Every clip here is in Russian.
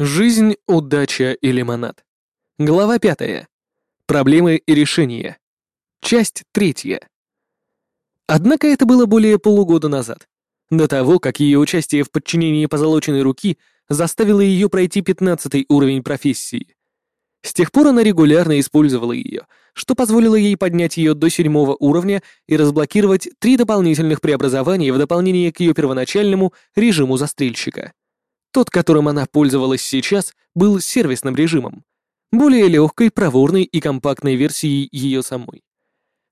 Жизнь, удача и лимонад. Глава пятая. Проблемы и решения. Часть третья. Однако это было более полугода назад, до того, как ее участие в подчинении позолоченной руки заставило ее пройти пятнадцатый уровень профессии. С тех пор она регулярно использовала ее, что позволило ей поднять ее до седьмого уровня и разблокировать три дополнительных преобразования в дополнение к ее первоначальному режиму застрельщика — тот, которым она пользовалась сейчас, был сервисным режимом, более легкой, проворной и компактной версией ее самой.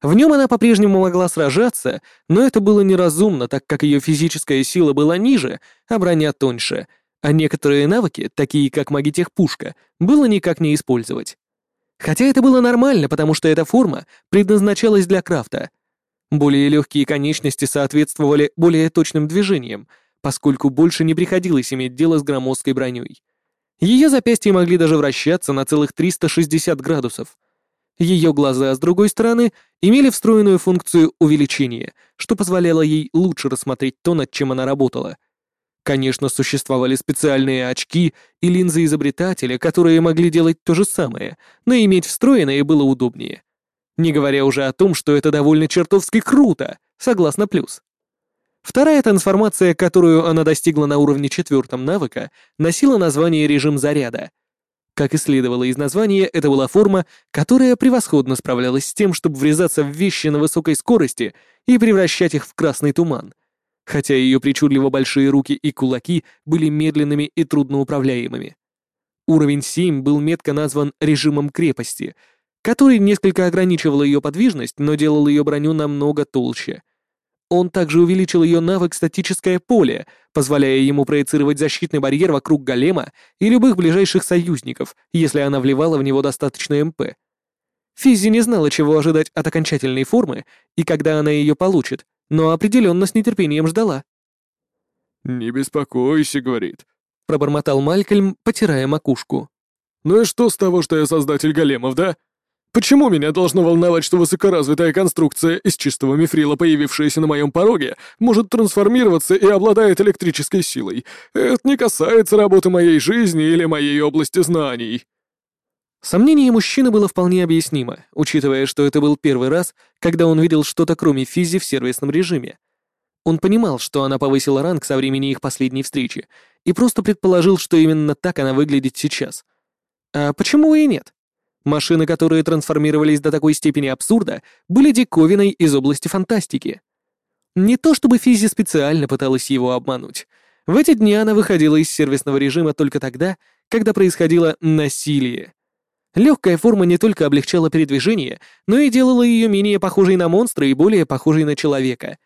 В нем она по-прежнему могла сражаться, но это было неразумно, так как ее физическая сила была ниже, а броня тоньше, а некоторые навыки, такие как магитех-пушка, было никак не использовать. Хотя это было нормально, потому что эта форма предназначалась для крафта. Более легкие конечности соответствовали более точным движениям, поскольку больше не приходилось иметь дело с громоздкой броней. Ее запястья могли даже вращаться на целых 360 градусов. Ее глаза, с другой стороны, имели встроенную функцию увеличения, что позволяло ей лучше рассмотреть то, над чем она работала. Конечно, существовали специальные очки и линзы изобретателя, которые могли делать то же самое, но иметь встроенные было удобнее. Не говоря уже о том, что это довольно чертовски круто, согласно плюс. Вторая трансформация, которую она достигла на уровне четвертом навыка, носила название «режим заряда». Как и следовало из названия, это была форма, которая превосходно справлялась с тем, чтобы врезаться в вещи на высокой скорости и превращать их в красный туман. Хотя ее причудливо большие руки и кулаки были медленными и трудноуправляемыми. Уровень 7 был метко назван режимом крепости, который несколько ограничивал ее подвижность, но делал ее броню намного толще — он также увеличил ее навык «Статическое поле», позволяя ему проецировать защитный барьер вокруг голема и любых ближайших союзников, если она вливала в него достаточно МП. Физи не знала, чего ожидать от окончательной формы и когда она ее получит, но определенно с нетерпением ждала. «Не беспокойся», — говорит, — пробормотал Малькольм, потирая макушку. «Ну и что с того, что я создатель големов, да? Почему меня должно волновать, что высокоразвитая конструкция из чистого мифрила, появившаяся на моем пороге, может трансформироваться и обладает электрической силой? Это не касается работы моей жизни или моей области знаний». Сомнение мужчины было вполне объяснимо, учитывая, что это был первый раз, когда он видел что-то кроме физи в сервисном режиме. Он понимал, что она повысила ранг со времени их последней встречи, и просто предположил, что именно так она выглядит сейчас. А почему и нет? Машины, которые трансформировались до такой степени абсурда, были диковиной из области фантастики. Не то чтобы Физи специально пыталась его обмануть. В эти дни она выходила из сервисного режима только тогда, когда происходило насилие. Легкая форма не только облегчала передвижение, но и делала ее менее похожей на монстра и более похожей на человека.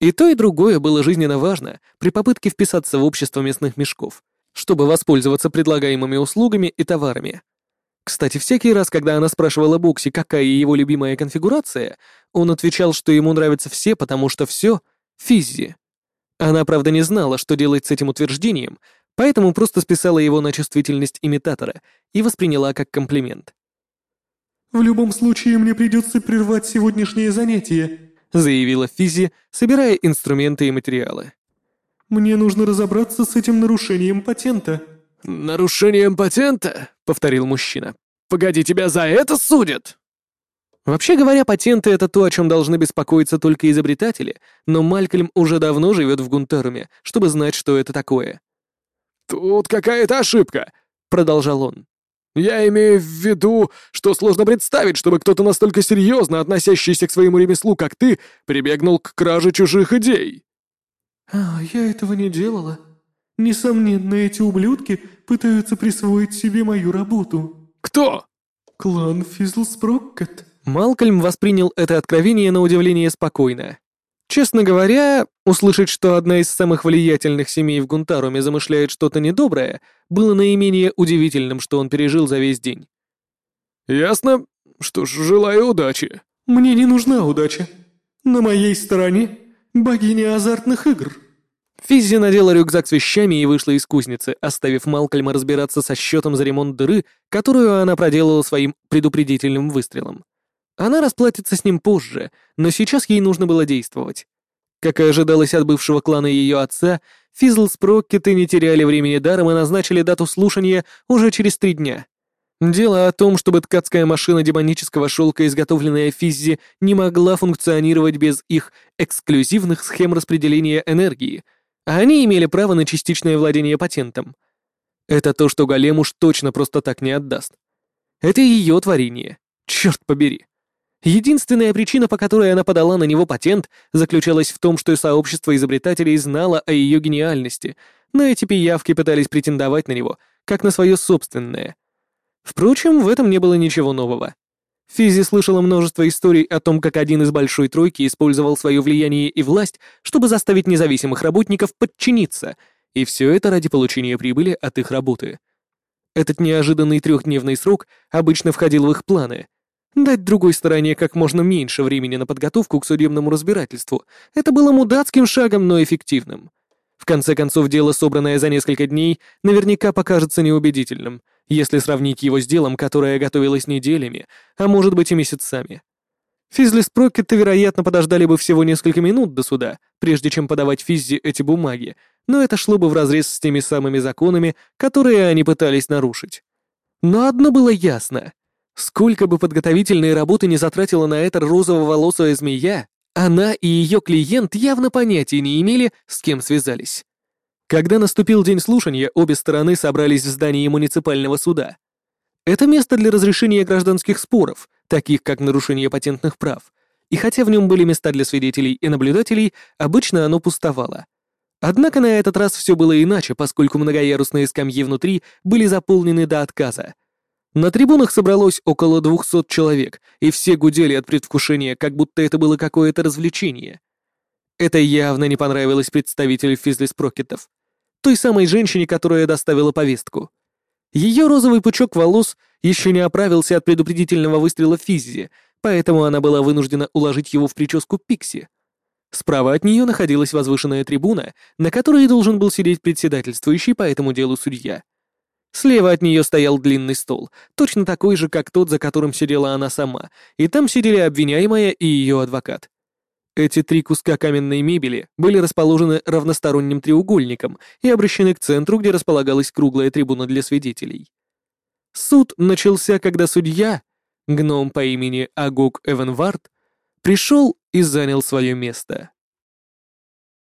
И то, и другое было жизненно важно при попытке вписаться в общество местных мешков, чтобы воспользоваться предлагаемыми услугами и товарами. Кстати, всякий раз, когда она спрашивала Бокси, какая его любимая конфигурация, он отвечал, что ему нравятся все, потому что все — физзи. Она, правда, не знала, что делать с этим утверждением, поэтому просто списала его на чувствительность имитатора и восприняла как комплимент. «В любом случае, мне придется прервать сегодняшнее занятие», заявила Физи, собирая инструменты и материалы. «Мне нужно разобраться с этим нарушением патента». «Нарушением патента?» — повторил мужчина. «Погоди, тебя за это судят?» Вообще говоря, патенты — это то, о чем должны беспокоиться только изобретатели, но Малькольм уже давно живет в Гунтеруме, чтобы знать, что это такое. «Тут какая-то ошибка», — продолжал он. «Я имею в виду, что сложно представить, чтобы кто-то настолько серьезно относящийся к своему ремеслу, как ты, прибегнул к краже чужих идей». «А, я этого не делала», Несомненно, эти ублюдки пытаются присвоить себе мою работу. Кто? Клан Физлспроккет. Малкольм воспринял это откровение на удивление спокойно. Честно говоря, услышать, что одна из самых влиятельных семей в Гунтаруме замышляет что-то недоброе, было наименее удивительным, что он пережил за весь день. «Ясно. Что ж, желаю удачи». «Мне не нужна удача. На моей стороне богиня азартных игр». Физзи надела рюкзак с вещами и вышла из кузницы, оставив Малкольма разбираться со счетом за ремонт дыры, которую она проделала своим предупредительным выстрелом. Она расплатится с ним позже, но сейчас ей нужно было действовать. Как и ожидалось от бывшего клана ее отца, Физл с Проккеты не теряли времени даром и назначили дату слушания уже через три дня. Дело о том, чтобы ткацкая машина демонического шелка, изготовленная в Физзе, не могла функционировать без их эксклюзивных схем распределения энергии, а они имели право на частичное владение патентом. Это то, что Голем уж точно просто так не отдаст. Это ее творение. Черт побери. Единственная причина, по которой она подала на него патент, заключалась в том, что сообщество изобретателей знало о ее гениальности, но эти пиявки пытались претендовать на него, как на свое собственное. Впрочем, в этом не было ничего нового. Физи слышала множество историй о том, как один из большой тройки использовал свое влияние и власть, чтобы заставить независимых работников подчиниться, и все это ради получения прибыли от их работы. Этот неожиданный трехдневный срок обычно входил в их планы — Дать другой стороне как можно меньше времени на подготовку к судебному разбирательству — это было мудацким шагом, но эффективным. В конце концов, дело, собранное за несколько дней, наверняка покажется неубедительным, если сравнить его с делом, которое готовилось неделями, а может быть и месяцами. Физли с Прокетта, вероятно, подождали бы всего несколько минут до суда, прежде чем подавать Физзи эти бумаги, но это шло бы вразрез с теми самыми законами, которые они пытались нарушить. Но одно было ясно. Сколько бы подготовительной работы не затратила на это розово-волосая змея, она и ее клиент явно понятия не имели, с кем связались. Когда наступил день слушания, обе стороны собрались в здании муниципального суда. Это место для разрешения гражданских споров, таких как нарушение патентных прав, и хотя в нем были места для свидетелей и наблюдателей, обычно оно пустовало. Однако на этот раз все было иначе, поскольку многоярусные скамьи внутри были заполнены до отказа — на трибунах собралось около двухсот человек, и все гудели от предвкушения, как будто это было какое-то развлечение. Это явно не понравилось представителю физлис-прокетов, той самой женщине, которая доставила повестку. Ее розовый пучок волос еще не оправился от предупредительного выстрела в физзе, поэтому она была вынуждена уложить его в прическу Пикси. Справа от нее находилась возвышенная трибуна, на которой должен был сидеть председательствующий по этому делу судья — Слева от нее стоял длинный стол, точно такой же, как тот, за которым сидела она сама, и там сидели обвиняемая и ее адвокат. Эти три куска каменной мебели были расположены равносторонним треугольником и обращены к центру, где располагалась круглая трибуна для свидетелей. Суд начался, когда судья, гном по имени Агук Эвенвард, пришел и занял свое место.